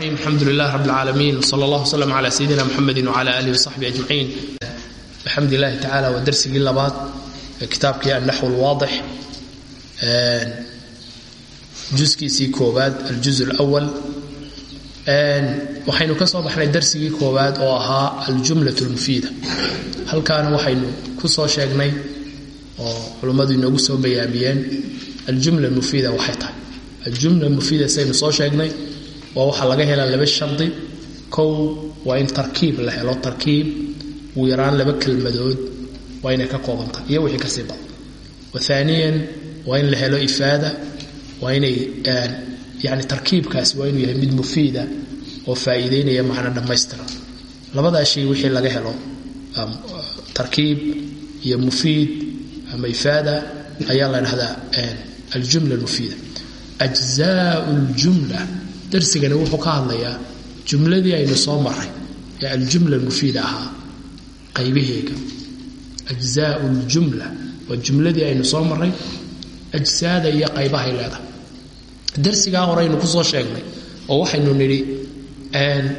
alxamdu lilah rab اlcaalamiin wsala allah wslm cla sayidina mxamedi wcla alih wsaxbi ajmaciin alxamdu lilahi tacala waa darsigii labaad ee kitaabkii annaxw lwaadix juskiisii koowaad aljuz lwal waxaynu ka soo baxnay darsigii koowaad oo ahaa aljumlat lmufiida halkaana waxaynu ku soo sheegnay oo culummadu inoogu soo bayaamiyeen aljumla mufiida waxay tahay. Aljumla mufiida saynu soo sheegnay waa waxaa laga helaa laba shardi. Kow waa in tarkiib la helo. Tarkiib ugu yaraan laba kelmadood. Waa inay ka koobantahay iyo wixii ka sii badan. Waaniyan waa in la helo ifaada. Waa inay yani tarkiibkaasi waa inuu yahay mid mufiida oo faa'iideynaya macno dhammaystiran. Labadaa shay wixii laga helo tarkiib iyo mufiid ama ifaada ayaa la dhahdaa aljumla mufiida ajzaa ljumla darsigani wuxuu ka hadlayaa jumladii aynu soo maray ee aljumla mufiida ahaa qaybaheega ajzaau ljumla waa jumladii aynu soo maray ajsaada iyo qaybahay leedahay. Darsigaa horeynu ku soo sheegnay oo waxaynu nidhi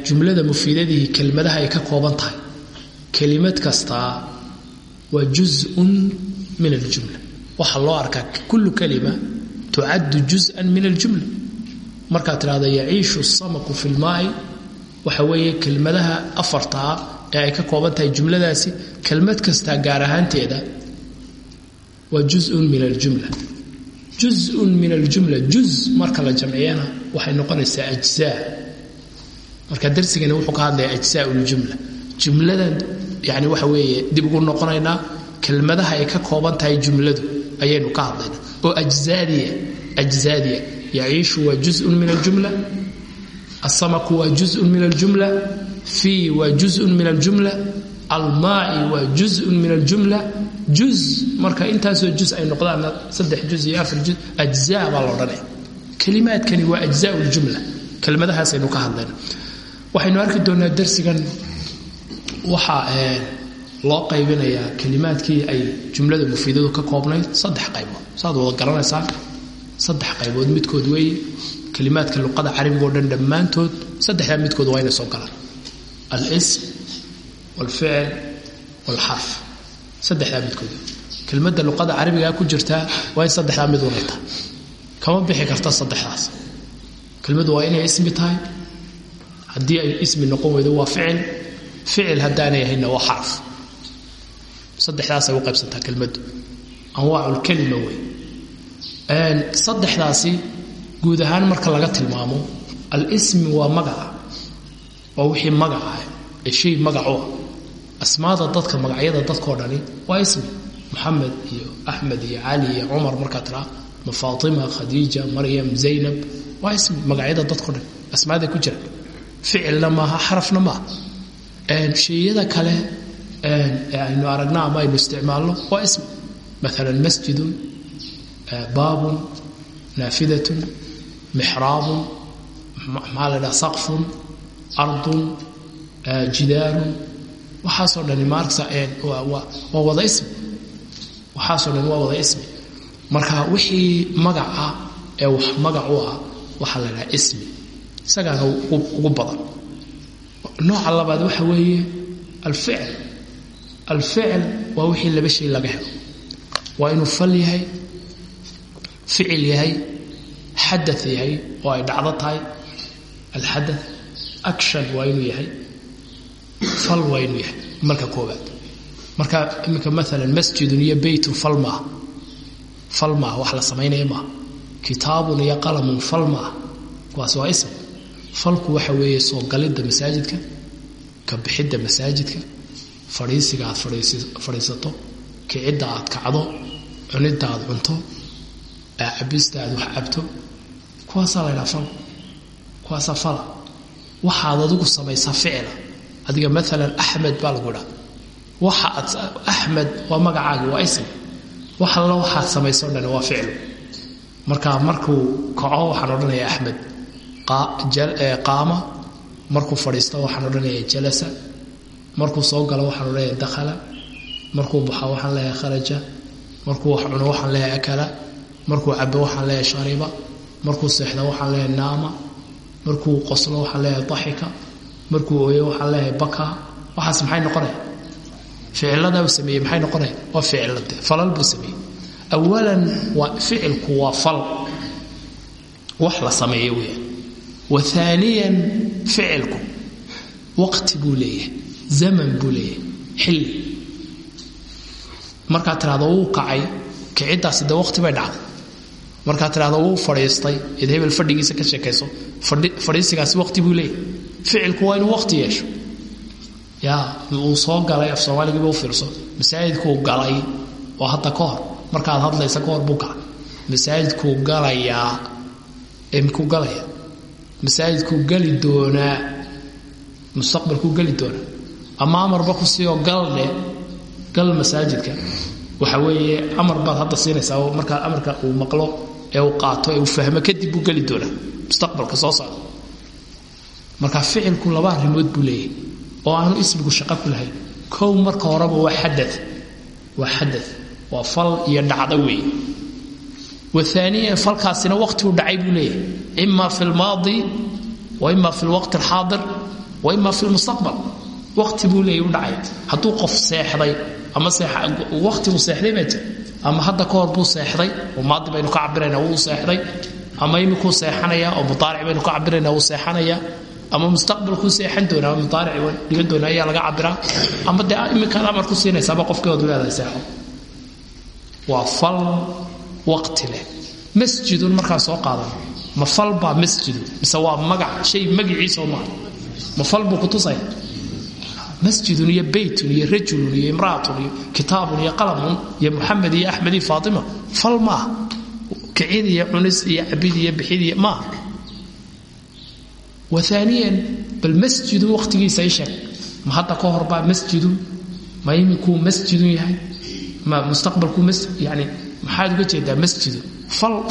jumlada mufiidadii kelmadaha ay ka kooban tahay. Kelimad kastaa waa juzun min aljumla. Waxaa loo arkaa kullu kalima tucaddu juzan min aljumla markaad tidhahdo yaciishu samaku fi lmaai waxa weeye kelmadaha afartaa ee ay ka kooban tahay jumladaasi kelmad kastaa gaar ahaanteeda waa juzun min aljumla. Juzun min aljumla juz marka la jamciyana waxay noqonaysaa ajzaa marka darsigani wuxuu ka hadlaya ajzaa ljumla jumladan yani waxa weeye dib ugu noqonaynaa kelmadaha ay ka kooban tahay jumladu ayaynu ka hadlayna. Oo ajzaadiya ajzaadiya yaciishu waa juzun min aljumla asamaku waa juzun min aljumla fii waa juzun min aljumla almaai waa juzun min aljumla juz marka intaasoo juz ay noqdaanna saddex juz iyo afar juz ajzaa baa la odhanaya kelimaadkani waa ajzaa ljumla kelmadahaasaynu ka hadlayna waxaynu arki loo qaybinayaa kelimaadkii ay jumlada mufiidadu ka koobnayd saddex qaybood saad wada garanaysaa saddex qaybood midkood weeye kelimaadka luqada carabiga o dhan dhammaantood saddexdaa midkood waa inay soo galaan. Alsm walficil walxarf. Saddexdaa midkood. Kelmadda luqada carabigaa ku jirtaa waa in saddexdaa mid unay tahay kama bixi karta saddexdaas. Kelmaddu waa inay ismi tahay. Haddii ay ismi noqon weydo waa ficil. Ficil haddaanay ahaynna waa xarf. Saddexdaasay u qaybsantaa kelmaddu anwaaculkelima wey saddexdaasi guud ahaan marka laga tilmaamo alsmi waa magaca waa wixii magaca ee shay magac u ah. Asmaada dadka magacyada dadkao dhani waa ismi. Moxamed iyo axmed iyo cali iyo cumar markaa tiraa ma faatima khadiija maryam zaynab waa ismi. Magacyada dadkao dhan asmaaday ku jira ficilna maaha xarafna maaha. Shayada kale ee aynu aragna ama aynu isticmaalno waa ismi. Maalan masjidun baabun naafidatun mixraabun maxaa la dhaha saqfun ardun jidaarun. Waxaasoo dhani maarksa waa wada ismi. Waxaasoo dhani waa wada ismi. Marka wixii magaca ee wax magac u ah waxaa la dhaha ismi. Isagaana ugu badan. Nooca labaad waxa weeye alficil alficil waa wixii laba shay laga helo. Waa inuu fal yahay ficil yahay xada yahay oo ay dhacdo tahay. Alxada action waa inuu yahay fal waa inuu yahay. Marka koobaad marka iminka maalan masjidun iyo beytun fal maaha. Fal maaha wax la samaynaya maaha. Kitaabun iyo qalamun fal maaha. Kuwaas waa ism. Falku waxa aad fadhiisato cabista aad wax cabto kuwaasaa la ydhaha fal kuwaasaa fala waxaad adigu samaysaa ficila. Adiga maalan axmed baa lagu idhaa waxa aad axmed waa magacaagi waa ismi. Wax alla waxaad samayso dhan waa ficlu marka markuu kaco waxaan odhanaya axmed. Qaama. Markuu fadhiisto waxaan odhanaya jalasa. Markuu soo galo waxaan odhanaya dakhala markuu baxo waxaan leeyahay kharaja. Markuu wax cuno waxaan leeyahay akala markuu cabo waxaan leeyahay shariba markuu seexdo waxaan leeyahay naama markuu qoslo waxaan leeyahay daxika markuu ooyo waxaan leeyahay baka. Waxaas maxay noqonaya ficilada uu sameeyey maxay noqonaya waa ficilade falal buu sameeyey. Awalan waa ficilku waa fal. Wax la sameeyo weeyaan wa aaniyan ficilku waqti buu leeyahay zaman buu leeyahay xilli. Markaad tidhahdo wuu kacay kiciddaasi dee waqti bay dhacday markaad tidhahdo wuu fadhiistay. Id hebel fadhigiisa ka sheekayso. Fadhiisigaasi waqti buu leeyahay. Ficilku waa inuu waqti yeesho. Uu soo galay af soomaaligiiba u fiirso. Masaajidkuu galay oo hadda ka hor. Markaad hadlaysa ka hor buu galay masaajidkuu galayaa emkuu galaya masaajidkuu gali doonaa. Mustaqbalkuu geli doonaa. Ama amarba ku siioo galdhe gal masaajidka. Waxa weeye amar baad hadda siinaysaa markaa amarka uu maqlo ee uu qaato ee uu fahmo kadib buu geli doonaa. Mustaqbalka soo socda. Marka ficilku laba arrimood buu leeyahay oo aanu ismigu shaqo ku lahayn. Kow marka horeba waa xada waa xada waa fal iyo dhacdo weeye waaniyan falkaasina waqtigu dhacay buu leeyahay. Ima fi lmaadi wa ima fi lwaqti alxaadir wa ima fi lmustaqbal waqti buu leeyahy u dhacay. Hadduu qof seexday ama waqtigu seexday baa jira ama hadda ka hor buu seexday maadi baynu ka cabiraynaa wuu seexday ama imikuu seexanaya oo mudaaric baynu ka cabiraynaa wuu seexanaya ama mustaqbalkuu seexan doonaa ama mudaaric dhigan doonaa ayaa laga cabiraa ama dee iminkaad amar ku siinaysaaba qofkii ood leedahay seexo. Waa fal waqti leh. Masjidun markaa soo qaadan. Ma fal baa masjidu mise waa magac shay magiciisoo maaha ma fal buu ku tusaya masjidun iyo beytun iyo rajulun iyo imraatun iyo kitaabun iyo qalamun iyo muxamed iyo axmed iyo faatima fal maaha kicid iyo cunis iyo cabid iyo bixid iyo maaha waaniyan bal masjidun waqtigiisa i sheeg ma hadda ka horbaa masjidun ma iminkuu masjidun yahay ma mustaqbalkuu yani maxaad uga jeedaa masjidun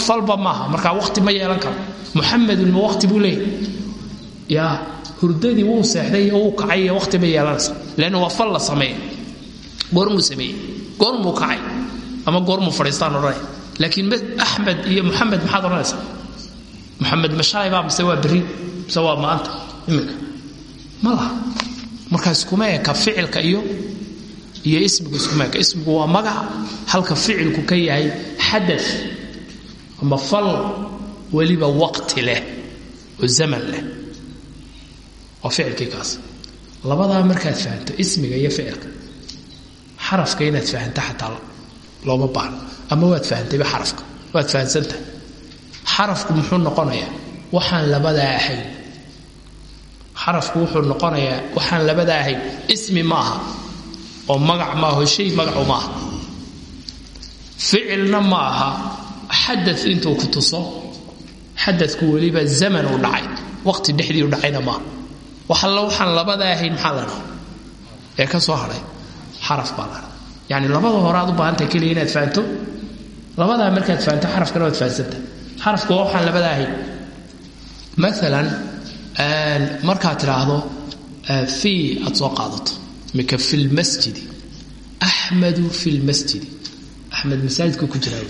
falba maaha markaa waqti ma yeelan karo muxamedun ma waqti buu leeyahy ya hurdadii wuu seexday iyo wuu kacay waqti ma yeelanaysa leanna waa fal la sameeya goormuu sameeyey. Goormuu kacay. Ama goormuu fadhiistaan odhanaya. Laakiin axmed iyo muxamed maxaad odhanaysaa? Muxamed mashaayba mise waa berri mise waa maanta? Iminka. Ma laha. Marka iskuma eka ficilka iyo iyo ismigu iskuma eka ismigu waa magac halka ficilku ka yahay xada ama fal weliba waqti leh oo zaman leh waa ficilkii kaas. Labadaa markaad fahanto ismiga iyo ficilka xarafka inaad fahanto xataa looma baahno ama waad fahantayba xarafka waad fahansantahay. Xarafku muxuu noqonayaa waxaan labadaa ahayn xarafku wuxuu noqonayaa waxaan labadaa ahayn ismi maaha oo magac maaho shay magacu maaha. Ficilna ma aha xada intuu ku tuso xadadku weliba zaman u dhacay waqti dhexdii u dhacayna maaha waxalla waxaan labadaa ahayn maxaa la dhaha ee ka soo hadhay xaraf baa la dhaha yani labada hore aad u baahantahay keliya inaad fahanto. Labadaa markaad fahanto xarafkana waad fahansantahay xarafku waa waxaan labadaa ahayn. Maalan markaad tidhaahdo fii aad soo qaadato. Mika fi lmasjidi axmadu fi lmasjidi axmed masaajidku ku jiraa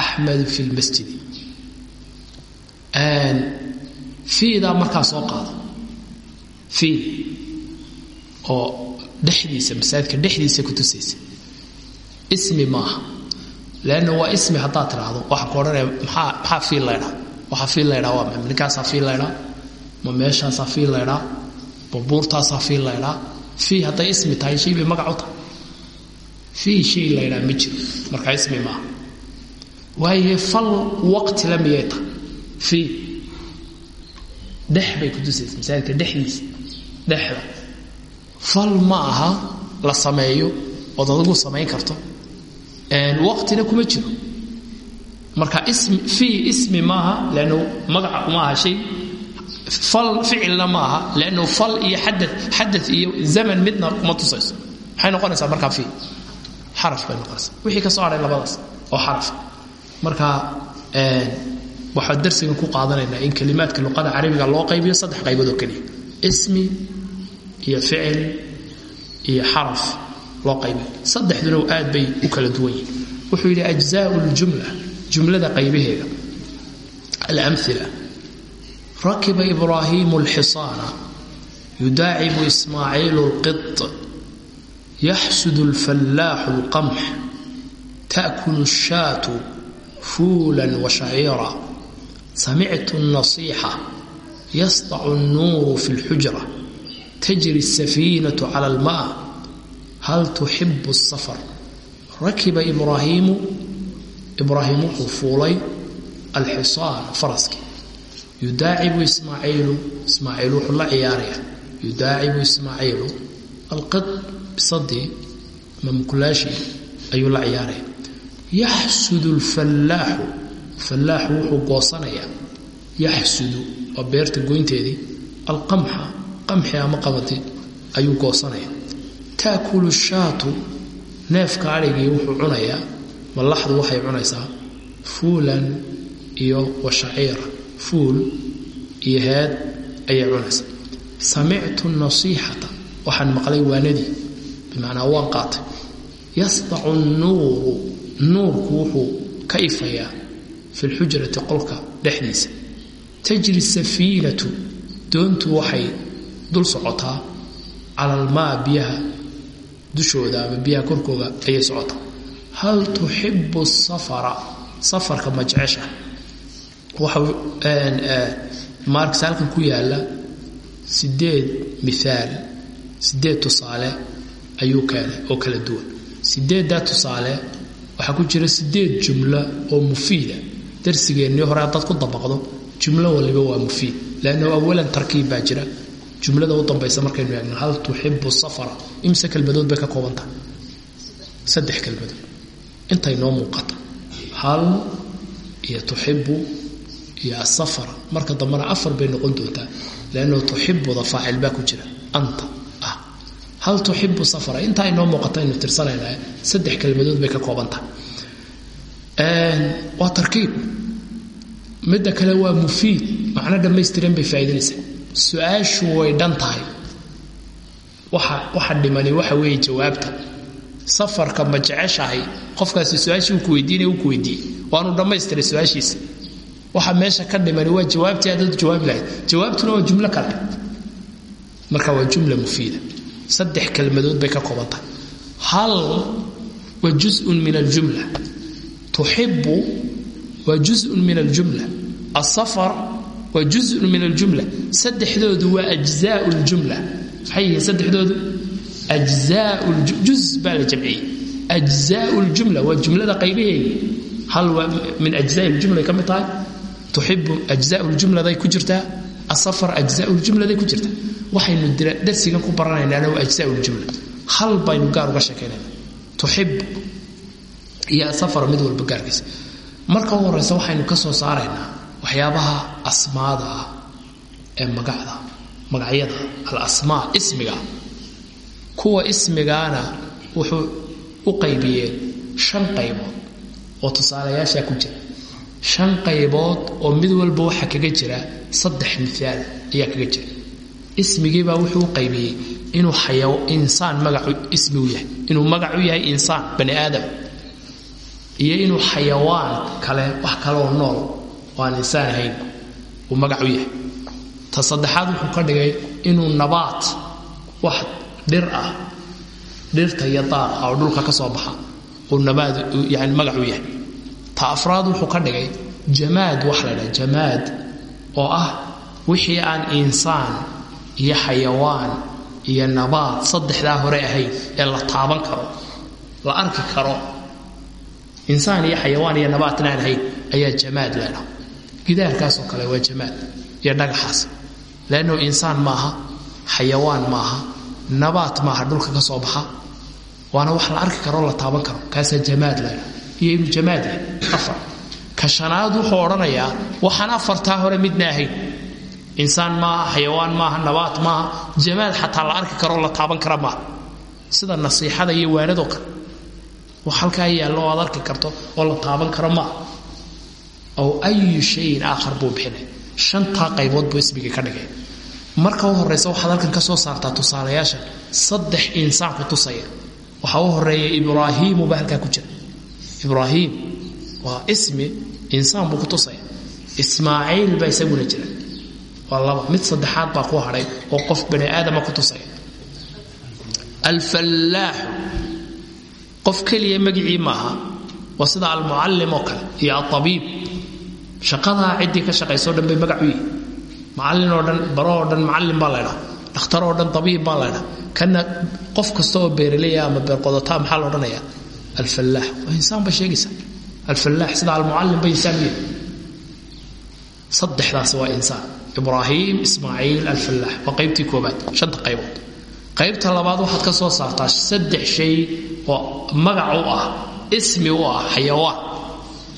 axmadu fi lmasjidi fiidaa markaa soo qaado fii oo dhexdiisa masaajidka dhexdiisa ku tusaysa. Ismi maaha. Leanna waa ismi haddaad tidhaahdo waxa ku odhanaya maxaa maxaa fiil laydhaa waxaa fiil laydhaa waa maxay ninkaasaa fiil laydhaa ma meeshaasaa fiil laydhaa ma buurtaasaa fiil laydhaa fii hadday ismi tahay shay bay magac u tahay. Fii shay laydhaa ma jiro. Markaa ismi maaha. Waaye fal waqti la miyay tahay fii. Dhex bay ku tusaysa masaajidka dhexdiisa dhexda fal ma aha la sameeyo ood adigu samayn karto. Waqtina kuma jiro. Marka fii ismi maaha lannu magaca uma aha shay. Fal ficilna ma aha lannu fal iyo xada iyo zaman midna kuma tusayso. Maxay noqonaysaa markaa fii xaraf bay noqonaysaa. Wixii ka soo hadhay labadaas oo xaraf. Marka waxaa darsigan ku qaadanaynaa in kalimaadka luqada carabiga loo qaybiyo saddex qaybood oo keliya. Ismi iyo ficil iyo xaraf loo qaybiyo saddexduna aad bay u kala duwan yihiin wuxuu yidhi ajzaau ljumla jumlada qaybaheeda. Alamila rakiba ibraahiimu alxisaana yudaacibu ismaaciilu lqid yaxsud lfallaaxu lqamx taakulu shaatu fuulan washaciira samictu nasiixa yasdacu nnuuru fi lxujra tajri safiinatu cala almaa hal tuxibu safar rakiba ibraahiimu ibraahim wuxuu fuulay alxisaan faraskii yudaacibu ismaaciilu ismaaciil wuxuu la ciyaarayaa yudaacibu ismaaciilu alqid bisadii mamkulaashii ayuu la ciyaaraya yaxsudu lfallaaxu fallaaxu wuxuu goosanayaa yaxsudu qamxi ama qabati ayuu goosanaya. Taakulu shaatu neefka adhigii wuxuu cunayaa mallaxdu waxay cunaysaa fuulan iyo washaciira fuul iyo heed ayay cunaysaa. Samictu nasiixata waxaan maqlay waanadii bimacnaa waan qaatay. Yasdacu nuuru nuurku wuxuu ka ifayaa fi lxujrati qolka dhexdiisa. Tajri safiinatu doontu waxay dul socotaa cala almaa biyaha dushooda ama biyaha korkooga ayay socotaa. Hal tuxibu safara? Safarka ma jecesha? Waxa marks halkan ku yaalla sideed miaal sideed tusaale ayuu keenay oo kala duwan. Sideeddaa tusaale waxaa ku jira sideed jumlo oo mufiida. Darsigeennii hore haddaad ku dabaqdo jumlo waliba waa mufiid lannahu awalan tarkiib baa jira jumlada u dambaysa markaynu eegno hal tuxibu safara imse kelmadood bay ka saddex kelmadood intay noo muuqata. Hal iyo tuxibu iyo asafara marka dambena afar bay noqon doontaa lannahu tuxibuda faacil baa jira. Anta ah. Hal tuxibu safara inta noo muuqata aynu tirsanayna saddex kelmadood bay ka kooban tahay waa tarkiib. Midda kale waa mufiid. Macno dhammaystiran bay faa'iidinaysaa su'aashu way dhan tahay. Waxa waxa dhimani waxa weeye jawaabta. Safarka ma jeceshahay qofkaasi su'aashii uu ku weydiinaya uu ku weydiiyey. Waanu dhammaystiray su'aashiisa. Waxa meesha ka dhimani waa jawaabtii aadad jawaabi lahayd. Jawaabtuna waa jumlo kale. Marka waa jumla mufiida saddex kelmadood bay ka kooban tahay hal wa juzun min aljumla. Tuxibu waa juzun min aljumla. Asafar waa juzun min aljumla. Saddexdoodu waa ajzaa ljumla maxay yihiin saddexdoodu? Juz baa la jamciyey. Ajzaa ljumla waa jumlada qaybaheegi hal waa min ajzaa ljumlay ka mid tahay? Tuxibu ajzaa ljumladay ku jirtaa? Asafar ajzaa ljumladay ku jirtaa? Waxaynu darsigan ku baranaynaana waa ajzaa ljumla hal baynu gaar uga sheekaynayna tuxibu iyo asafar mid walba marka horeysa waxaynu ka soo saaraynaa waxyaabaha asmaada ah ee magacda magacyada alasmaa ismiga kuwa ismigaana wuxuu u qaybiyeen shan qaybood oo tusaalayaashaa ku jira. Shan qaybood oo mid walba waxaa kaga jira saddex miaal ayaa kaga jira. Ismigiibaa wuxuu u qaybiyey inuu insaan magacu ismi u yahay. Inuu magac u yahay insaan bani aadam. Iyo inuu xayawaan kale wax kaleoo nool oo aan insaan ahayn uu magac u yahay. Ta saddexaad wuxuu ka dhigay inuu nabaat wax dhir ah dhirta iyo daaqa oo dhulka ka soo baxa uu nabaad yani magac u yahay. Ta afraad wuxuu ka dhigay jamaad wax la dhaha jamaad oo ah wixii aan insaan iyo xayawaan iyo nabaad saddexdaa hore ahayn ee la taaban karo la arki karo. Insaan iyo xayawaan iyo nabaatna ahayn ayaa jamaad leedha gidaarkaasoo kale waa jamaad iyo dhagaxaas. Leanno insaan maaha xayawaan maaha nabaat maaha dhulka ka soo baxa waana wax la arki karoo la taaban karo. Kaasaa jamaad leedha iyo inuu jamaad yahay afar. Ka wuxuu odhanayaa waxaan afartaa hore midna ahayn. Insaan maaha xayawaan maaha nabaat maaha jamaad xataa la arki karoo la taaban kara maaha. Sida nasiixada iyo waanadoo kale. Wax halkaa yaallo o arki karto oo la taaban karo maaha aw ayu shayin aakhar buu bixinay. Shantaa qaybood buu ismigii ka dhigay. Marka u horraysa waxaad halkan ka soo saartaa tusaalayaashan saddex insaan ku tusaya. Waxaa u horreeya ibraahiimu baa halkaa ku jira. Ibraahiim waa ismi insaan buu ku tusaya. Ismaaciil baa isaguna jira. Waa laba mid saddexaad baa ku hadhay oo qof bani aadama ku tusaya. Alfallaaxu qof keliya magicii maaha waa sida almucallim oo kale iyo alabiib shaqadaa ciddii ka shaqayso dhan bay magac u yihi macallin oo dhan baro oo dhan macallin baa laydhaa dhakhtar oo dhan tabiib baa laydhaa kana qof kasta oo beeraleya ama beerqodotaa maxaa la odhanaya? Alfallaax waa insaan ba sheegaysa alfallaax sida almucallim ba insaan yihi saddexdaas waa insaan. Ibraahim ismaaciil alfallaax waa qaybtii koobaad shanta qaybood. Qaybta labaad waxaad ka soo saartaa saddex shay oo magac u ah ismi u ah xayawaan.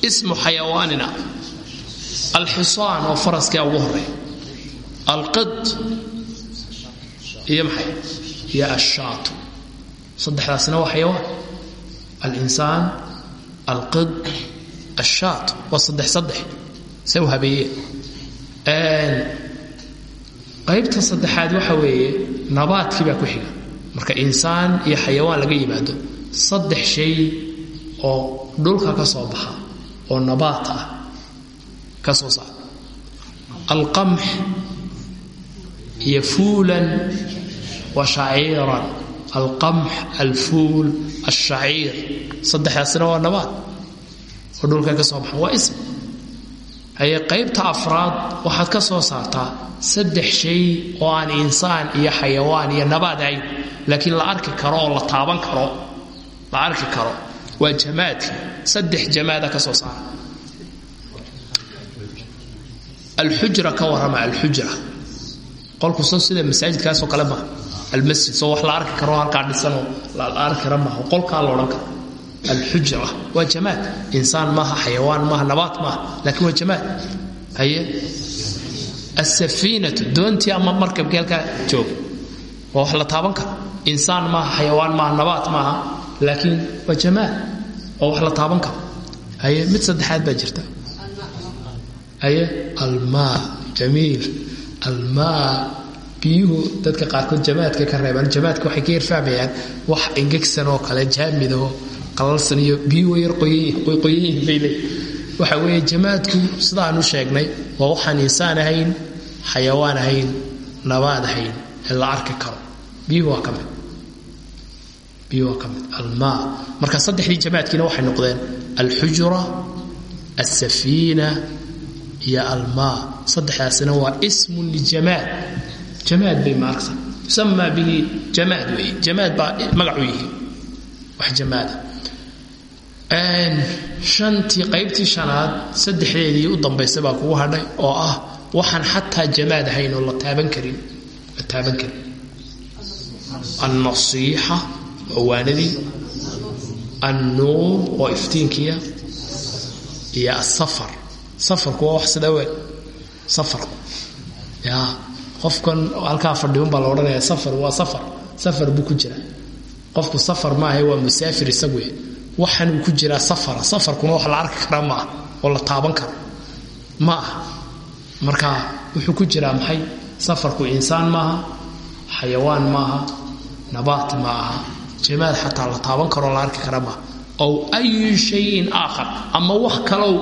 Ismu xayawaanina alxisaan oo faraskaa ugu horreeya alqid iyo maxay? Iyo ashaatu saddexdaasna waa xayawaan. Alinsaan alqid ashaat waa saddex saddex. Se u habeeyeen. Qaybta saddexaad waxa weeye nabaadkii baa ku xiga. Marka insaan iyo xayawaan laga yimaado saddex ka soo saar. Alqamx iyo fuulan wa shaciiran. Alqamx alfuul alshaciir. Saddexdaasina waa nabaat oo dhulka ka soo baxa ism. Haye qaybta afraad waxaad ka soo saartaa saddex shay oo aan insaan iyo xayawaan iyo nabaad ahayn. Laakiin la arki karo oo la taaban karo. La arki karo. Waa jamaadka saddex jamaada ka soo saara alxujra ka warrama alxujra. Qolku sida masaajidkaasoo kale maaha almasjid soo wax la arki karo halkaa dhisanoo la arki kara maaha qolkaa la odhan karo. Alxujra waa jamaad. Insaan maaha xayawaan maaha nabaat maaha laakiin waa jamaad. Haye? Asafiinatu doontii ama markabkii halkaa jooga. Waa wax la taaban karo. Insaan maaha xayawaan maaha nabaat maaha laakiin waa jamaad. Oo wax la taaban karo. Haye? Mid saddexaad baa jirta haye almaa jamiil. Almaa biyuhu dadka qaarkood jamaadka ka reebaan. Jamaadka waxay ka yarfahmayaan wax engegsan oo kale jaamidahoo qalalsan iyo biyuhu yar qoyanyihin bay leey waxa weeye jamaadku sidaanu sheegnay waa waxaan insaan ahayn xayawaan ahayn nabaad ahayn ee la arki karo. Biyuhu waa ka biyuhu waa ka almaa. Marka saddexdii jamaadkiina waxay noqdeen alxujura alsafiina iyo almaa saddexdaasina waa ismun lijamaad jamaad. Bay maaragta yusamaa bihi jamaad weeye. Jamaad baa magacu yihi wax jamaada. Shantii qaybtii shanaad saddexdeedii u dambaysa baa kugu hadhay oo ah waxaan xataa jamaad ahayn oo la taaban karin. La taaban karin. Alnasiixa waa waanadii annuur oo iftiinkiya iyo asafar safarku waa wax sida weyn safarku ya qofkan halkaa fadhiun baa la odhanaya safar waa safar. Safar buu ku jira. Qofku safar maaha waa musaafir isagu waxaan uu ku jiraa safara. Safarkuna wax la arki kara ma ah oo la taaban karo ma ah marka wuxuu ku jiraa maxay? Safarku insaan maaha xayawaan maaha nabaat ma aha. Jamaad xataa la taaban karoo la arki kara maaha ow ayu shayin aakhar ama wax kalow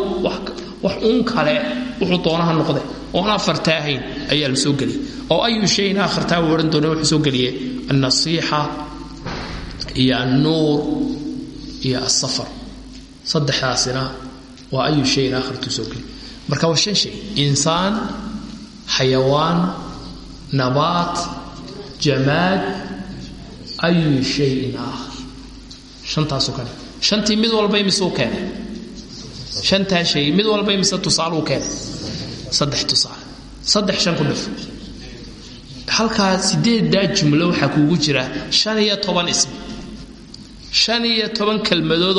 wax uun kale wuxuu doonaha noqde oon afartaa ahayn ayaa la soo geliyay oo ayu shayin aakhartaa uu odhan doona wuxuu soo geliyey. Annasiixa iyo annuur iyo asafar saddexdaasina waa ayu shayin aakhartuu soo geliyay marka waa shan insaan xayawaan nabaat jamaad ayu shayin aakhar shantaasoo kale. Shantii mid walba imisuu keenay shantaa shay mid walba imise tusaaluu keenay saddex tusaale saddex shan ku dhif halkaa sideeddaa jumlo waxaa kuugu jira shan iyo toban ismi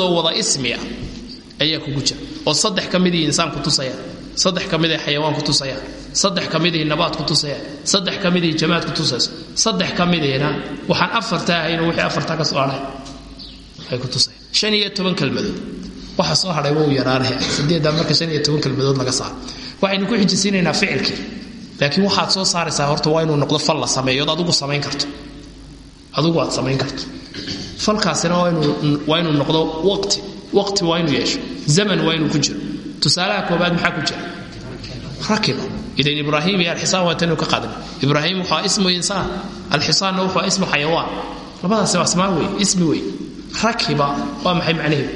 oo wada ismi ayaa kugu jira oo saddex ka insaan ku tusayaan saddex ka xayawaan ku tusayaan saddex ka nabaad ku tusayaan saddex ka jamaad ku tusayso saddex ka midiina waxaan afartaa ahayn wixii afartaa ka soo hadhay ay ku tusayaan shan iyo waxa soo hadhay wuu yaraanaya. Sideeddaa marka shan iyo toban kelmadood laga saaro waxaynu ku xijisiinaynaa ficilkii. Laakiin waxaad soo saaraysaa horta waa inuu noqdo fal la sameeyo od adigu samayn karto. Adigu aad samayn karto. Falkaasina waa inuu noqdo waqti. Waqti waa inuu yeesho. Zaman waa inuu ku jiro. Tusaalaha koobaad maxaa ku jira? Rakiba. Idan ibraahim iyo alxisaan waa tanu ka qaadna ibraahim wuxuu ismu insaan. Alxisaanna wuxuu ismu xayawaan. Labadaasi waa asmaa wey ismi wey rakiba waa maxay macnaheedu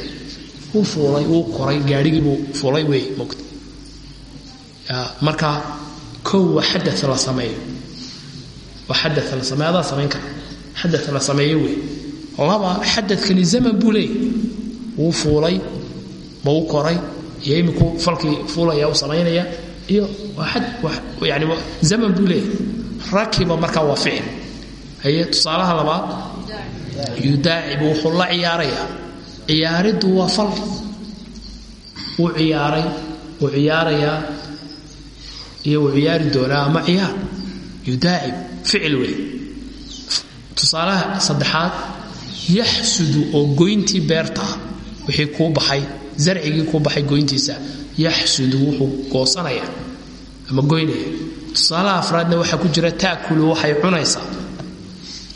wuu fuulay wuu koray gaadhigiibuu fuulay wey mogta marka kow waa la sameeyo. Waa xada la sameeyo samayn kara xada la sameeyo wey laba xadadkani zaman buu leeyahy wuu fuulay ma u koray iyo iminku falkii fuulaya u samaynaya iyo yani zaman buu leeyahy rakiba markaa waa ficil. Haye tusaalaha labaad yudaacibu wuxuu la ciyaarayaa ciyaariddu waa fal. Wuu ciyaaray wuu ciyaarayaa iyo wuu ciyaari doonaa ama ciyaar. Yudaacib ficil wey tusaalaha saddexaad yaxsudu oo goyntii beertaa wixii kuu baxay zarcigii kuu baxay goyntiisa yaxsudu wuxuu goosanaya ama goynaya tusaalaha afraadna waxaa ku jira taakulu waxay cunaysaa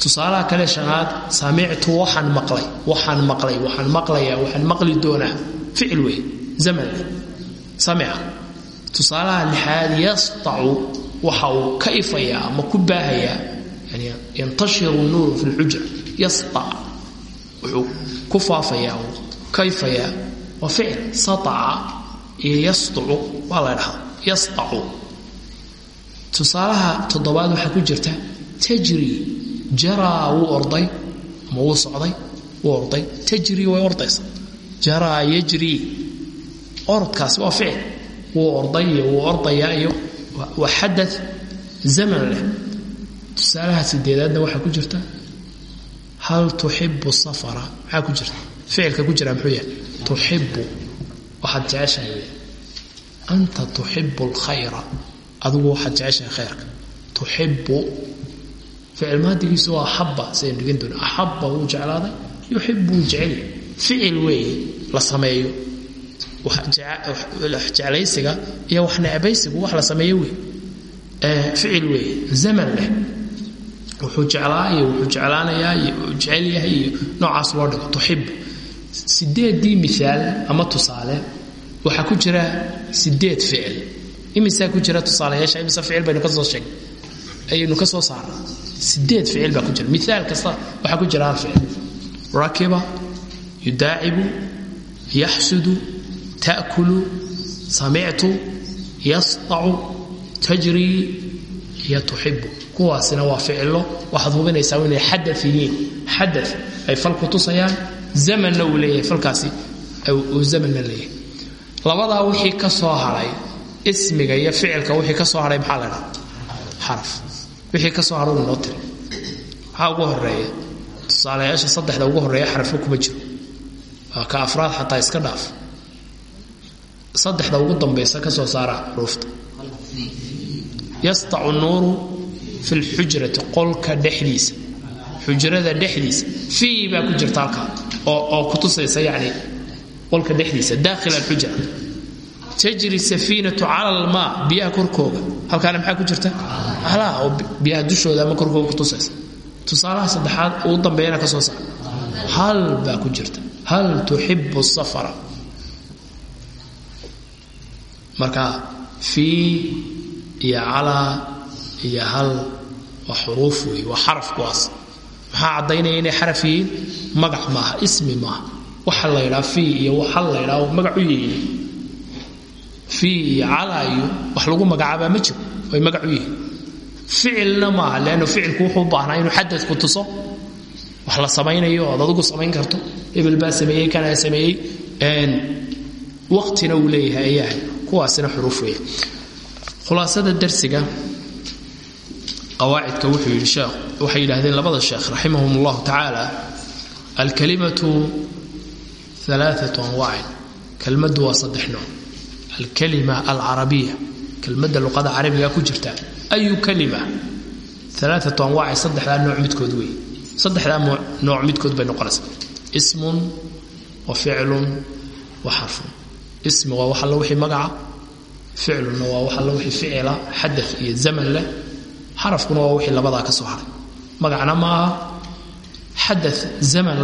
tusaalaha kale shanaad samictu waxaan maqlay waxaan maqlay waxaan maqlayaa waxaan maqli doonaa. ficil wey zaman samica. tusaalaha lixaad yastacu waxa uu ka ifayaa ama ku baahayaa yani yantashiru nuuru fi lxujra yastac wuxuu ku faafayaa ka ifayaa. waa ficil sataca iyo yastucu waa la dhahaa yastacu tusaalaha toddobaad waxaa ku jirta tajri jaraa wuu orday ama wuu socday wuu orday. Tajri way ordaysa jaraa yajri. Orodkaasi waa ficil. Wuu orday iyo wuu ordayaa iyo waa xada zaman leh. Tusaalaha sideedaadna waxaa ku jirta hal tuxibu safara? Maxaa ku jirta? Ficilka ku jira muxuu yahay tuxibu waxaad jeceshahay wey anta tuxibu alkhayra adigu waxaad jeceshahay khayrka. Tuxibu ficil maadigiisu waa axaba sidaynu dhigan doona axaba wuu jeclaaday yuxibu wuu jecelya ficil weeye la sameeyo. Jeclaysiga iyo wax necbaysigu wax la sameeyo wey ficil weeye zaman leh. Wuxuu jeclaa iyo wuxuu jeclaanayaa iyo jecel yahay iyo noocaas loo dhigo tuxibu sideedii miaal ama tusaale waxaa ku jira sideed ficil. Imisaa ku jira tusaalayaasha imise ficil baynu ka soo sheegnay ayaynu ka soo saarnay sideed ficil baa ku jira. Miaal kasta waxaa ku jira hal ficil. Rakiba yudaacibu yaxsudu taakulu samictu yastacu tajrii iyo tuxibu kuwaasina waa ficilo waxaad hubinaysaa inay xada yihiin. Xada ay falku tusayaan zamanna uu leeyahay. Falkaasi uu zamanna leeyahay. Labadaa wixii ka soo haray ismiga iyo ficilka wixii ka soo haray maxaa la dhaha xaraf wixii ka soo haru inoo tiri. Maxaa ugu horreeya tusaalayaasha saddexda ugu horreeya xarafo kuma jiro. Waa ka afraad xataa iska dhaaf. Saddexda ugu dambaysa ka soo saara xuruufta yastacu nuuru fi lxujrati qolka dhexdiisa. Xujrada dhexdiisa. Fii baa ku jirta halkaa. Oo ku tusaysa yani qolka dhexdiisa daakhil alxujra tajri safiinatu cala almaa biyaha korkooga. Halkaana maxaa ku jirta? Alaa oo biyaha dushooda ama korkooga kutusaysa tusaalaha saddexaad ugu dambeeyana ka soo saar. Hal baa ku jirta. Hal tuxibu safara? Marka fii iyo calaa iyo hal waa xuruuf wey waa xaraf maxaa caddaynaya inay xaraf yihiin? Magac maaha ismi maaha. Waxa la ydhaa fii iyo waxa la ydhaa magac u yihiin fii iyo calaa iyo wax lagu magacaabaa ma jiro way magac u yihiin. Ficilna maaha leannu ficilku wuxuu u baahnaa inuu xadadku tuso wax la samaynayo ood adigu samayn karto. Hebel baa sameeyey kanaa sameeyey waqtina uu leeyahay ayahay kuwaasina xuruuf weeye. Khulaasada darsiga qawaacidka wuxuu yidhi sheekh waxay yidhaahdeen labada sheekh raximahum allahu tacaala alkalimatu alaaatu anwaacin kelmaddu waa saddex nooc alkalima alcarabiya kelmadda luqada carabiga ku jirta ayu kalima alaaatu anwaacin saddexdaa nooc midkood wey saddexdaa nooc midkood bay noqonaysaa ismun wa ficlun wa xarfun ismi waa wax alla wixii magaca ficlunna waa wax alla wixii ficila xada iyo zaman leh xarafkuna waa wixii labadaa ka soo haray magacna ma aha xada zaman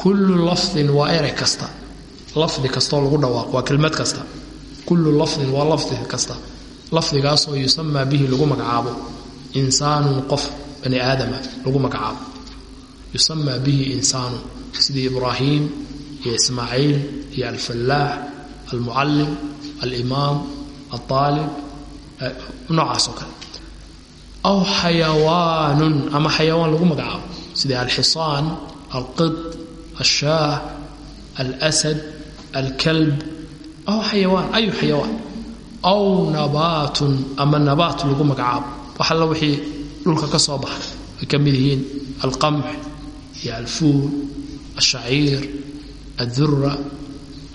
kullu lafdin waa erey kasta. Lafdi kastoo lagu dhawaaqo waa kelmad kasta. Kullu lafdin waa lafdi kasta. Lafdigaasoo yusamaa bihi lagu magacaabo. Insaanun qof bani aadama lagu magacaabo. Yusamaa bihi insaanun. Sidii ibraahim iyo ismaaciil iyo alfallaax almucallim alimaam alaalib noocaasoo kale. Aw xayawaanun ama xayawaan lagu magacaabo. Sidii alxisaan alqid alshaah alsad alkalb aw xayawaan ayu xayawaan aw nabaatun ama nabaat lagu magacaabo wax alla wixii dhulka ka soo baxa ay ka mid yihiin alqamx iyo alfuul alshaciir aldura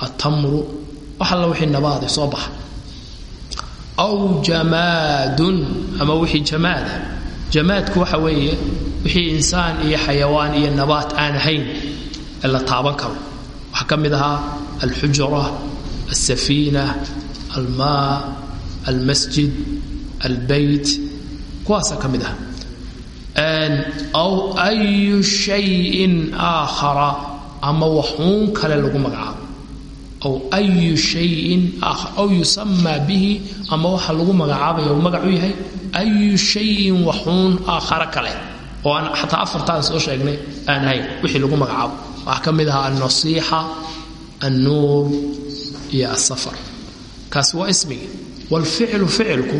altamru wax alla wixii nabaade soo baxa aw jamaadun ama wixii jamaada jamaadku waxa weeye wixii insaan iyo xayawaan iyo nabaat aan ahayn ee la taaban karo waxaa ka mid ahaa alxujra alsafiina almaa almasjid albeyt kuwaasaa ka mid ah aw ayu shayin aakhara ama waxuun kale lagu magacaabo aw ayu shayin aakhar aw yusamaa bihi ama waxa lagu magacaabaya uu magacu yahay ayu shayin waxuun aakhara kale oo aan xataa afartaan soo sheegnay aan ahayn wixii lagu magacaabo waxaa ka mid ahaa alnasiixa alnuur iyo alsafar kaasi waa ismigii waalficlu ficilku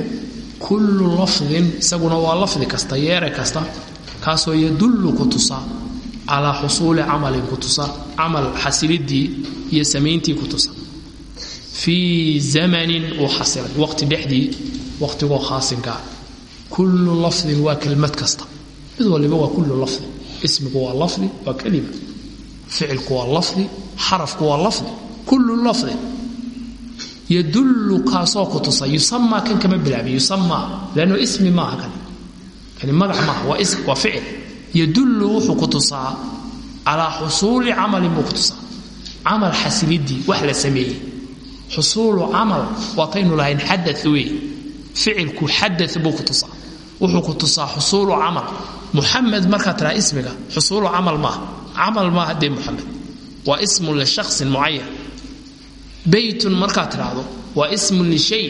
kullu lafdin isaguna waa lafdi kasta yeere kasta kaasoo yadullu ku tusa calaa xusuuli camalin ku tusa camal xasilidii iyo samayntii ku tusa. Fii zamanin uu xasilay waqti dhexdii waqtigoo khaasinkaa. Kullu lafdin waa kelmad kasta. Mid waliba waa kullu lafdi. Ismigu waa lafdi waa kelima ficilku waa lafdi xarafku waa lafdi kullu lafdin yadullu kaasoo ku tusa yusamaa kan kama bilaabin yusamaa lanno ismi maaha kan. Kani magac maaha waa ism waa ficil. Yadullu wuxuu ku tusaa calaa xusuuli camalin buu ku tusaa camal xasilidii wax la sameeyey. Xusuulu camal waataynu lahayn xada wey ficilku xada buu ku tusaa wuxuu ku tusaa camal maaha dee muxamed waa ismun lishaksin mucayan beytun markaad tidhaahdo waa ismun lishay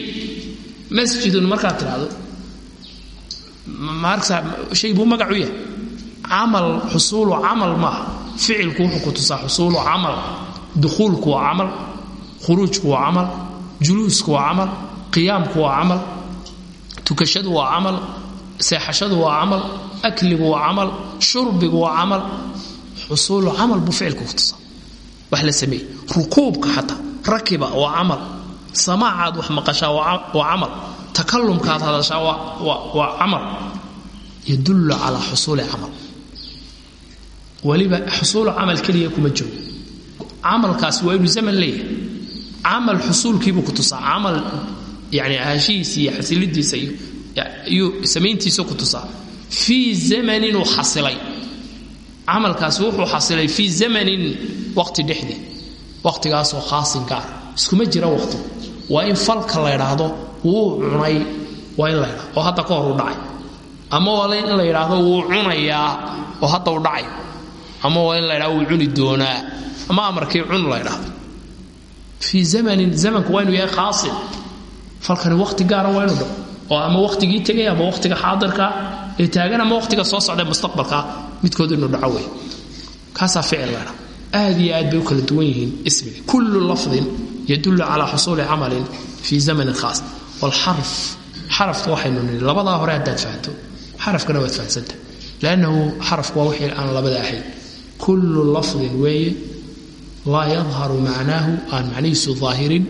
masjidun markaad tidhaahdo hay buu magacu yahay. Camal xusuulu camal maaha. Ficilku wuxuu ku tusaa xusuulu camal. Dukhuulku waa camal. Khuruujku waa camal. Juluusku waa camal. Qiyaamku waa camal. Tukashadu waa camal. Seexashadu waa camal. Akligu waa camal. Shurbigu waa camal xusuulu camal buu ficilku ku tusaa wax la sameeyey. rukuubka xataa rakiba waa camal. samaacaad wax maqashaa waa camal. takalumkaad hadashaa waa camal. yadullu calaa xusuuli camal. weliba xusuulu camal keliya kuma joogo camalkaasi waa inuu zaman leeyahay. camal xusuulkiibuu ku tusaa. camal yani aashihiisa iyo xasilidiisa iyo samayntiisa ku zamanin uu xasilay camalkaasi wuxuu xasilay fii zamanin waqti dhexdii waqtigaasoo khaasin gaar. Iskuma jira waqti. Waa in falka la ydhaahdo wuu cunay. Waa in la ydhado oo hadda ka hor u dhacay. Ama waa in la yidhaahdo wuu cunayaa. Oo hadda u dhacay. Ama waa in la ydhahdo wuu cuni doonaa. Ama amarkii cun la ydhaahdo fii zamanin zamanku waa inuu yahay khaasin. Falkani waqti gaara waa inuu dhaco oo ama waqtigii tegay ama waqtiga xaadirka ee taagan ama waqtiga soo socda mustaqbalka midkood inuu dhaco wey kaasaa ficil la ydhahdo aad iyo aad bay u kala duwan yihiin ismiga. Kullu lafdin yadullu calaa xusuuli camalin fii zamanin khaas. Wlxarf xarafka waxaynu nidhi labadaa hore haddaad fahanto xarafkana waad fahansanta lannahu xarafku waa wixii aan labada ahayn. Kullu lafdin weeye laa yadharu macnaahu aan macnihiisu daahirin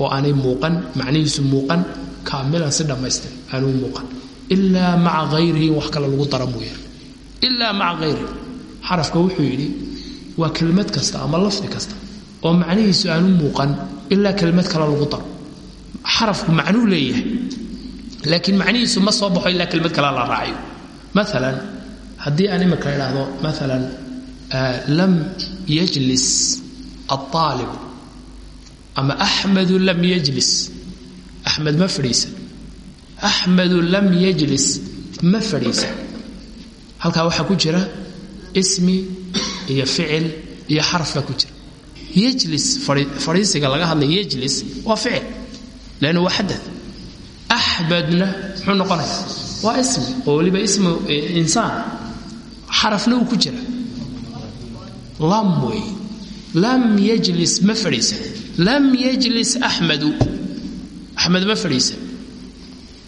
oo aanay muuqan macnihiisu muuqan kaamilan si dhammaystir aanuu muuqan. Ilaa maca hayrihi wax kale lagu dara mooyaan ilaa maca hayrihi xarafka wuxuu yidhi waa kelmad kasta ama lafdi kasta oo macnihiisu aanu muuqan ilaa kelmad kale lagu daro. Xarafku macnuu leeyahay laakiin macnihiisu ma soo baxo ilaa kelmad kale la raaciyo maalan haddii aan imika idhaahdo maalan lam yajlis aaalib ama axmedu lam yajlis. Axmed ma fadhiisan. Axmedu lam yajlis halkaa waxaa ku jira ismi iyo ficil iyo xaraf baa ku jira. Yejlis fadhiisiga laga hadlaya yejlis waa ficil lannu waa xadad. Axmedna muxuu noqonayaa? Waa ismi oo weliba ismu insaan. Xarafna uu ku jira. Lam wey. Lam yajlis ma fadhiisan. Lam yajlis axmedu axmed ma fadhiisan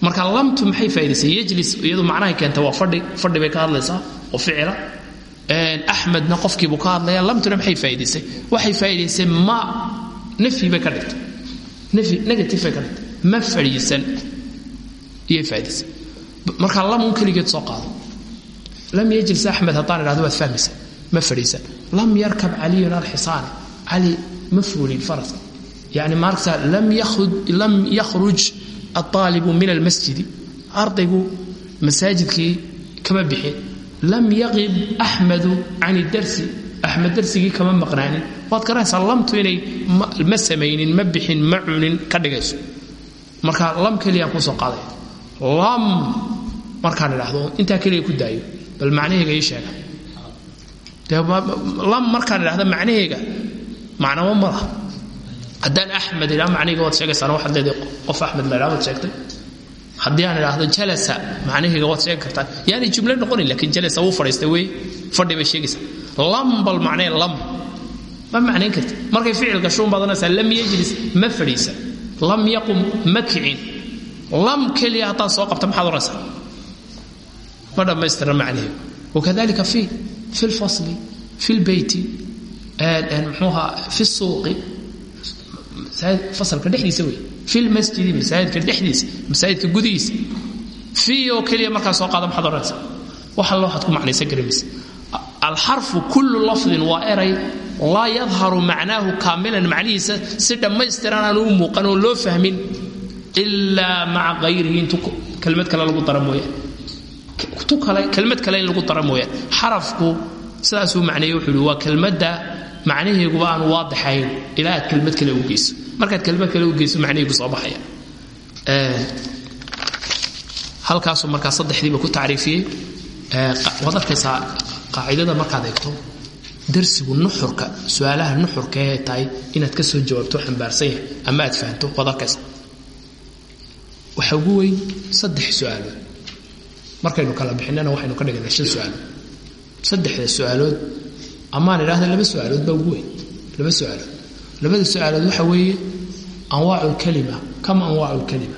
marka lamtu maxay faaidaysay yajlis iyadu macnahay keenta waa fadhi fadhi bay ka hadlaysaa oo ficila. Axmedna qofkiibuu ka hadlaya lamtuna maxay faaidaysay waxay faaidaysay ma nafyi bay ka dhigtay nafyi negative bay ka dhigtay ma fadhiisan iyay faaidaysay marka lamun keligeed soo qaado. Lam yajlis axmed haddaan idhahdo waad fahmaysa ma fadhiisan. Lam yarkab caliyun alxisaani cali ma fuulin faraska. Yani maarkasa lam yakhruj aalibu min almasjidi ardaygu masaajidkii kama bixin lam yaqib axmedu can darsi axmed darsigii kama maqnaanin waad garanaysaa lamtu inay ma samaynin ma bixin ma cunin ka dhigayso marka lam keliyaan ku soo qaaday lam markaan idhaahdo intaa keliya ku daayo bal macnaheyga ii sheega haddaan axmed idhaa macnaheyga waad sheegaysaana waxaad leedahay qof axmed la sheegtay? Haddii aan idhaahdo jalasa macnaheyga waad sheegi kartaa. Yaani jumle noqonin laakiin jalasa wuu fadhiistay wey. Fadhi bay sheegaysaa. Lam bal macnee lam. Ma macnayn karti markay ficilka shuun badanaysaa lam yajlis ma fadhiisa. Lam yaqum ma kicin. Lam keliya haddaad soo qabta maxaad oraysaa? Ma dhammaystira macnaheedu wakadalika fi fi lfasli fi lbeyti mxuuha fi suuqi fasalka dhexdiisa wey fi lmasjidi masaajidka dhexdiisa masaajidka gudihiisa. Fii oo keliya markaa soo qaada maxaad odhanaysaa wax allo waxaad ku macnaysan garamaysa alxarfu kullu lafdin waa eray laa yadharu macnaahu kaamilan macnihiisa si dhammaystiran aan u muuqan oo loo fahmin ilaa maca hayrihi intu kelmad kale lagu dara mooyaan kale kelmad kale lagu dara mooyaan xarafku sidaasuu macneeye wuxuu waa kelmadda macnaheeguba aan waadixayn ilaa aad kelmad kale u geyso markaad kelmad kale u geyso macnaheegu soo baxaya. Halkaasuu markaa saddexdiiba ku tacriifiyey. Waad arkaysaa qaacidada markaad eegto darsigu nuxurka su'aalaha nuxurka ee tahay inaad ka soo jawaabto xambaarsan yahay ama aad fahanto waad waxa ugu weyn saddex su'aalood. Markaynu kala bixinana waxaynu ka dhiganaa shan su'aalood. Saddexda su'aalood amaan idhahda laba su'aalood baa ugu weyn. Laba su'aalood. Labada su'aalood waxa weeye anwaacu lkalima kam anwaacu lkalima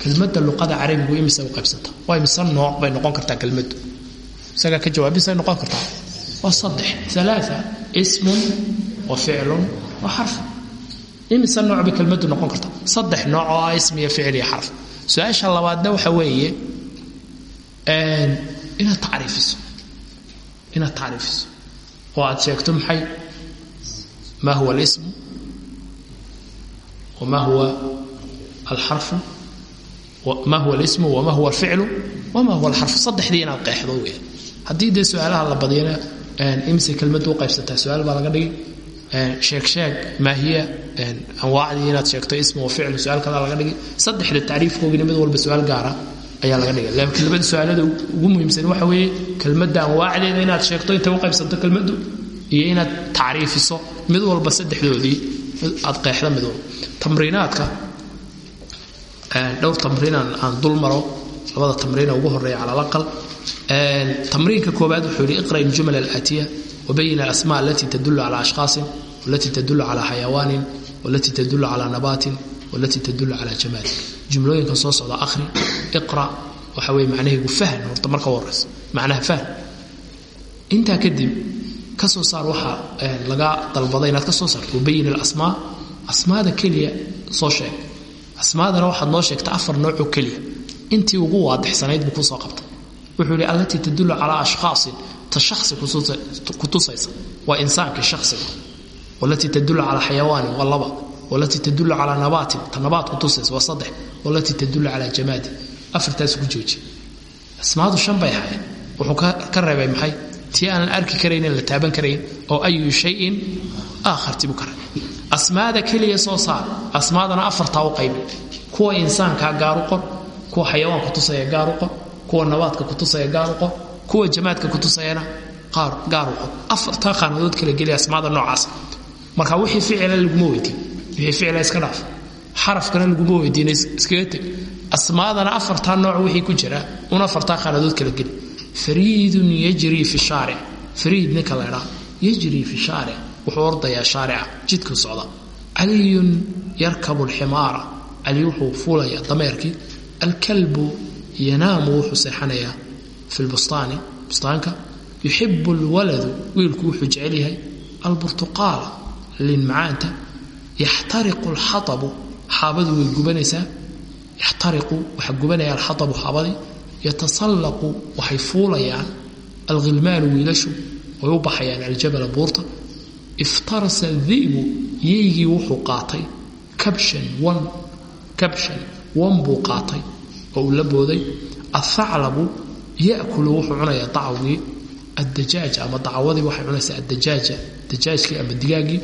kelmadda luqada carabigu imise u qaybsanta waa imise nooc bay noqon kartaa kelmaddu? Isagaa ka jawaab imisay noqon kartaa? Waa saddex. Alaaa ismun wa ficlun wa xarfun imise nooc bay kelmaddu noqon kartaa? Saddex nooc oo ah ismi iyo ficil iyo xarf. Su'aasha labaadna waxa weeye inaad tacriifiso. Inaad tacriifiso oo aad sheegto maxay? Ma huwa alismu wama huwa alxarfu? Ma huwa alismu wama huwa alficlu wama huwa alxarfu? Saddexdii inaad qeexdo weya haddii dee su'aalaha la badiyana imise kelmaddu u qaybsataa su'aal baa laga dhigi sheeg sheeg maahiya anwaacdii inaad sheegto ismu wa ficlu su'aal kalaa laga dhigi saddexda tacriifkoogina mid walba su'aal gaara ayaa laga dhigay. Laakiin labada su'aalada ugu muhiimsan waxa weeye kelmadda anwaacdeeda inaad sheegto intay u qaybsanto kelmaddu iyo inaad tacriifiso mid walba saddexdoodii aad qeexda mid walba. Tamriinaadka dhowr tamriinaan aan dul maro labada tamriina ugu horreeya cala alaqal tamriinka koobaad wuxuu yidhi iqra iljumal alaatiya wabayin alasma alatii tadulu cala ashkhaasin walatii tadulu cala xayawaanin walatii tadulu cala nabaatin walatii tadulu cala jamaal. Jumlooyinka soo socda akhri iqra waxa weye macnaheegu fahn horta marka horeysa macnaha fahn intaa kadib ka soo saar waxaa laga dalbaday inaad ka soo saarto wabayin alasmaa. Asmaada keliya soo sheeg. Asmaadana waxaad noo sheegta afar noocoo keliya. Intii ugu waadixsanayd buu ku soo qabtay. Wuxuu yidhi allatii tadulu calaa ashkhaasin ta shaksi kutusaysa waa insaankii shaksiga walatii tadulu calaa xayawaanin waa laba. Walatii tadulu calaa nabaatin ta nabaat kutusaysa waa saddex. Walatii tadulu calaa jamaadin afartaas ku jooji. Asmaadu shan bay ahaayeen. Wuxuu ka reebay maxay? Tii aanan arki karaynin la taaban karayn oo ayu shayin aakhartii buu ka reebay asmaada keliya soo saar. Asmaadana afartaa u qaybi kuwa insaankaa gaaru qor kuwa xayawaanka kutusaya gaaru qor kuwa nabaadka kutusaya gaaru qor kuwa jamaadka kutusayana gaar u qod afartaa qaanadood kala geliya asmaada noocaas. Marka wixii ficila laguma weydiin. Wixii ficila iska dhaaf. Xarafkana laguma weydiina iskaga teg asmaadana afartaa nooc wixii ku jira un afartaa qaanadood kala geli. Fariidun yajrii fi shaaric fariid ninka la idhaa yajrii fi shaaric wuxuu ordayaa shaarica jidku socda. Caliyun yarkabu alximaara. Cali wuxuu fuulayaa dameerkii. Alkalbu yanaamu wuxuu seexanayaa fi lbustaani bustaanka yuxibu lwaladu wiilku wuxuu jecel yahay. Alburtuqaala linmacaanta yaxtariqu alxatabu. Xaabadu way gubanaysaa yaxtariqu waxaa gubanaya alxatabu xaabadii yatasallaqu waxay fuulayaan alghilmaanu wiilashu way u baxayaan aljabala buurta. Iftarasa di'bu yeygii wuxuu qaatay kabshan wan kabshan wan buu qaatay oo uu la booday. Athaclabu yakulu wuxuu cunayaa dacwgii addajaaj ama dacwadii waxay cunaysaa addajaaja dajaajkii ama digaagii.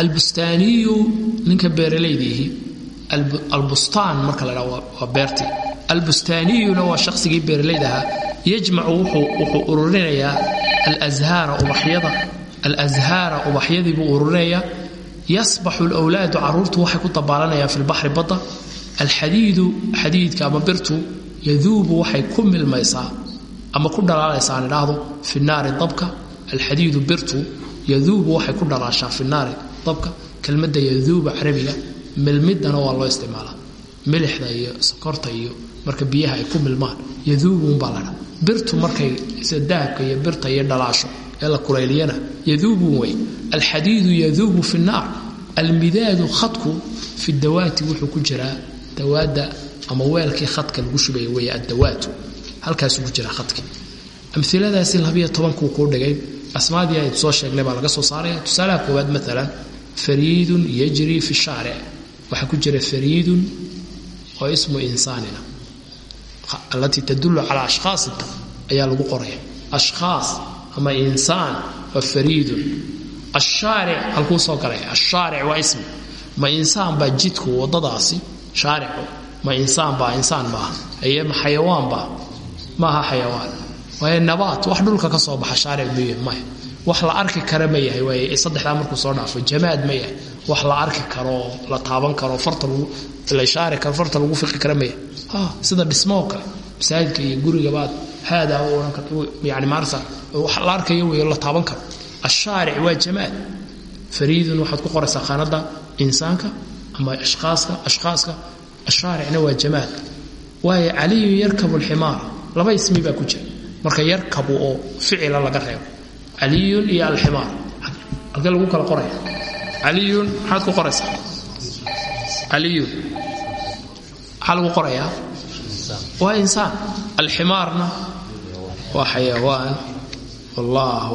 Albustaaniyu ninka beeralaydiihi albustaan marka la dhaa waa beertii albustaaniyuna waa shaqsigii beeralayda ahaa. Yajmacu wuxuu ururinayaa alazhaara ubaxyada. Alazhaara ubaxyadii buu ururinayaa. Yasbaxu lwlaadu caruurtu waxay ku dabaalanayaan fi lbaxri badda. Alxadiidu xadiidka ama birtu yaduubu waxay ku milmaysaa ama ku dhalaalaysaa aan idhaahdo fi naari dabka. Alxadiidu birtu yaduubu waxay ku dhalaashaa fi naari dabka. Kelmadda yaduuba carabiga milmidana waa loo isticmaalaa. Milixda iyo sokorta iyo marka biyaha ay ku milmaan yaduubuunbaa ladha birtu markay dahabka iyo birta iyo dhalaasho ee la kulayliyana yaduubun wey alxadiidu yaduubu fi naar almidaadu khadku fi dawaati wuxuu ku jiraa dawaada ama weelkii khadka lagu shubaya wey addawaatu. Halkaasuu ku jiraa khadki amiladaasi labiyo tobankuu kuu dhigay. Asmaadii aynu soo sheegnay baa laga soo saaraya tusaalaha koowaad maalan fariidun yajrii fi shaaric waxaa ku jira fariidun oo ismu insaanina allatii tadullu calaa ashkhaasin ayaa lagu qoraya. Ashkhaas ama insaan waa fariidun. Ashaaric halkuu soo galaya ashaaric waa ismi. Ma insaan baa jidku waddadaasi? Shaaricu. Ma insaan baa insaan maaha? Aye ma xayawaan baa? Maaha xayawaan. Waaye nabaat wax dhulka ka soo baxa shaaric yahay maya wax la arki kara ma yahay waaye saddexdaa markuu soo dhaafo jamaad ma yahay. Wax la arki karo la taaban karo farta lagu la ishaari karo farta lagu fiqi kara ma yahay. Ha sida dhismoo kale masaajidka iyo gurigabaad haadaa u odhan karta yani maarsa wax la arkayo weeyo la taaban karo. Ashaaric waa jamaad. Fariidun waxaad ku qoraysaa khaanada insaanka ama ashkhaaska ashkhaaska ashaaricna waa jamaad. Waayo caliyun yarkabu alximaar laba ismi baa ku jira. Marka yarkabu oo ficila laga reebo caliyun iyo alximaar halkee lagu kala qoraya caliyun maxaad ku qoraysaa? Caliyun maxaa lagu qorayaa waa insaan. Alximaarna waa xayawaan. Wallah